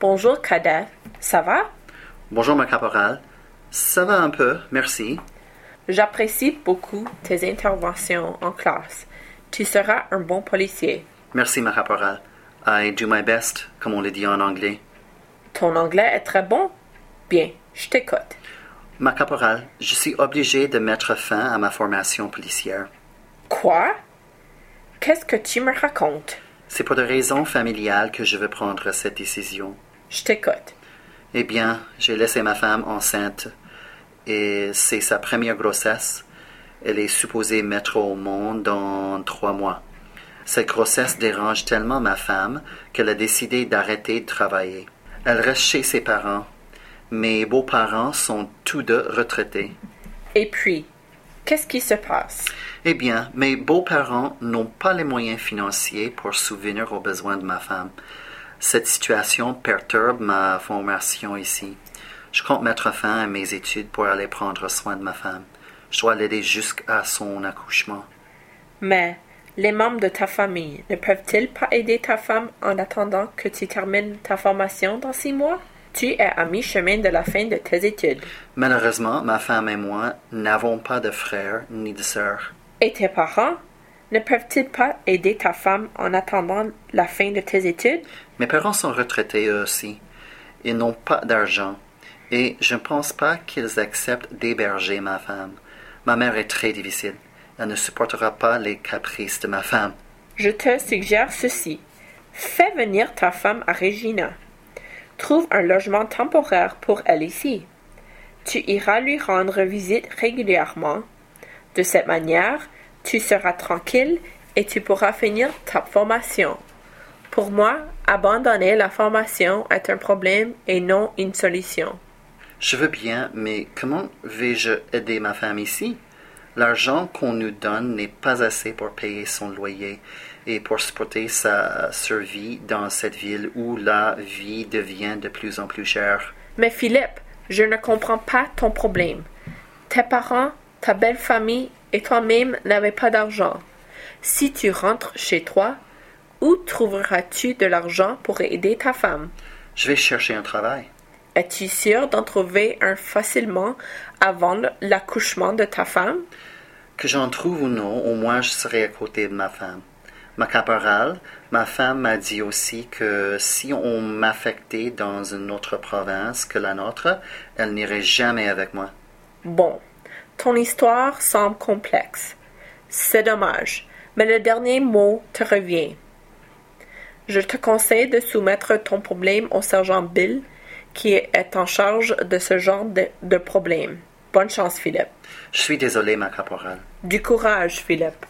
Bonjour, cadet. Ça va? Bonjour, ma caporale. Ça va un peu, merci. J'apprécie beaucoup tes interventions en classe. Tu seras un bon policier. Merci, ma caporale. I do my best, comme on le dit en anglais. Ton anglais est très bon. Bien, je t'écoute. Ma caporale, je suis obligé de mettre fin à ma formation policière. Quoi? Qu'est-ce que tu me racontes? C'est pour des raisons familiales que je veux prendre cette décision. Je t'écoute. Eh bien, j'ai laissé ma femme enceinte et c'est sa première grossesse. Elle est supposée mettre au monde dans trois mois. Cette grossesse dérange tellement ma femme qu'elle a décidé d'arrêter de travailler. Elle reste chez ses parents. Mes beaux-parents sont tous deux retraités. Et puis, qu'est-ce qui se passe? Eh bien, mes beaux-parents n'ont pas les moyens financiers pour subvenir aux besoins de ma femme. Cette situation perturbe ma formation ici. Je compte mettre fin à mes études pour aller prendre soin de ma femme. Je dois l'aider jusqu'à son accouchement. Mais les membres de ta famille ne peuvent-ils pas aider ta femme en attendant que tu termines ta formation dans six mois? Tu es à mi-chemin de la fin de tes études. Malheureusement, ma femme et moi n'avons pas de frères ni de sœurs. Et tes parents ne peuvent-ils pas aider ta femme en attendant la fin de tes études? Mes parents sont retraités eux aussi. Ils n'ont pas d'argent. Et je ne pense pas qu'ils acceptent d'héberger ma femme. Ma mère est très difficile. Elle ne supportera pas les caprices de ma femme. Je te suggère ceci. Fais venir ta femme à Regina. Trouve un logement temporaire pour elle ici. Tu iras lui rendre visite régulièrement. De cette manière, tu seras tranquille et tu pourras finir ta formation. Pour moi, abandonner la formation est un problème et non une solution. Je veux bien, mais comment vais-je aider ma femme ici? L'argent qu'on nous donne n'est pas assez pour payer son loyer et pour supporter sa survie dans cette ville où la vie devient de plus en plus chère. Mais Philippe, je ne comprends pas ton problème. Tes parents, ta belle famille et toi-même n'avez pas d'argent. Si tu rentres chez toi, où trouveras-tu de l'argent pour aider ta femme? Je vais chercher un travail. Es-tu sûr d'en trouver un facilement avant l'accouchement de ta femme? Que j'en trouve ou non, au moins je serai à côté de ma femme. Ma caporale, ma femme m'a dit aussi que si on m'affectait dans une autre province que la nôtre, elle n'irait jamais avec moi. Bon, ton histoire semble complexe. C'est dommage, mais le dernier mot te revient. Je te conseille de soumettre ton problème au sergent Bill, qui est en charge de ce genre de, de problème. Bonne chance, Philippe. Je suis désolé, ma caporale. Du courage, Philippe.